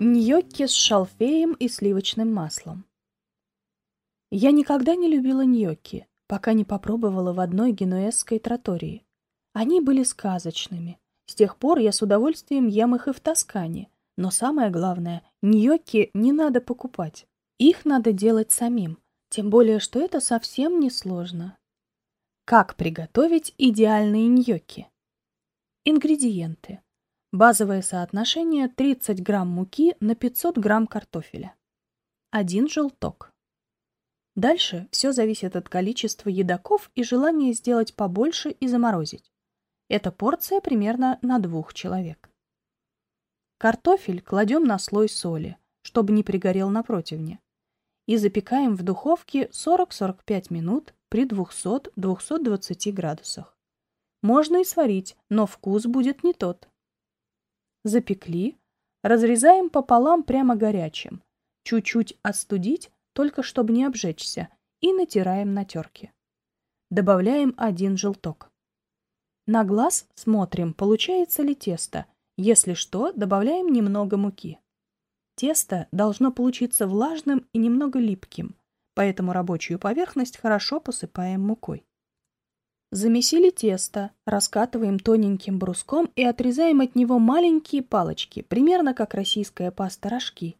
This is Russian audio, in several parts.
Ньокки с шалфеем и сливочным маслом. Я никогда не любила ньокки, пока не попробовала в одной генуэзской тротории. Они были сказочными. С тех пор я с удовольствием ем их и в Тоскане. Но самое главное, ньокки не надо покупать. Их надо делать самим. Тем более, что это совсем не сложно. Как приготовить идеальные ньокки? Ингредиенты. Базовое соотношение 30 грамм муки на 500 грамм картофеля. Один желток. Дальше все зависит от количества едоков и желания сделать побольше и заморозить. Эта порция примерно на двух человек. Картофель кладем на слой соли, чтобы не пригорел на противне. И запекаем в духовке 40-45 минут при 200-220 градусах. Можно и сварить, но вкус будет не тот запекли, разрезаем пополам прямо горячим, чуть-чуть остудить, только чтобы не обжечься, и натираем на терке. Добавляем один желток. На глаз смотрим, получается ли тесто. Если что, добавляем немного муки. Тесто должно получиться влажным и немного липким, поэтому рабочую поверхность хорошо посыпаем мукой. Замесили тесто, раскатываем тоненьким бруском и отрезаем от него маленькие палочки, примерно как российская паста рожки,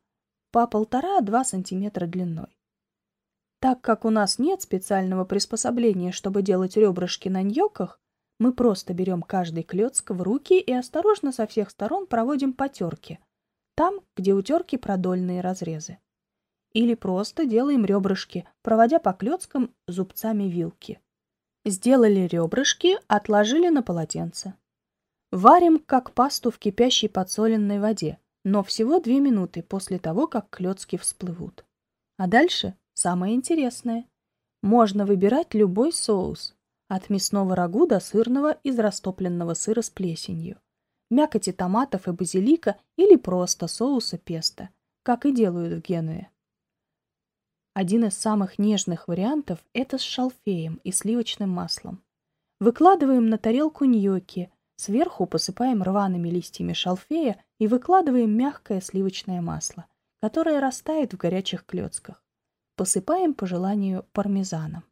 по полтора-два сантиметра длиной. Так как у нас нет специального приспособления, чтобы делать ребрышки на ньоках, мы просто берем каждый клеток в руки и осторожно со всех сторон проводим по терке, там, где у терки продольные разрезы. Или просто делаем ребрышки, проводя по клеткам зубцами вилки. Сделали ребрышки, отложили на полотенце. Варим как пасту в кипящей подсоленной воде, но всего две минуты после того, как клетки всплывут. А дальше самое интересное. Можно выбирать любой соус, от мясного рагу до сырного из растопленного сыра с плесенью, мякоти томатов и базилика или просто соуса песто, как и делают в Генуе. Один из самых нежных вариантов – это с шалфеем и сливочным маслом. Выкладываем на тарелку ньокки, сверху посыпаем рваными листьями шалфея и выкладываем мягкое сливочное масло, которое растает в горячих клетках. Посыпаем по желанию пармезаном.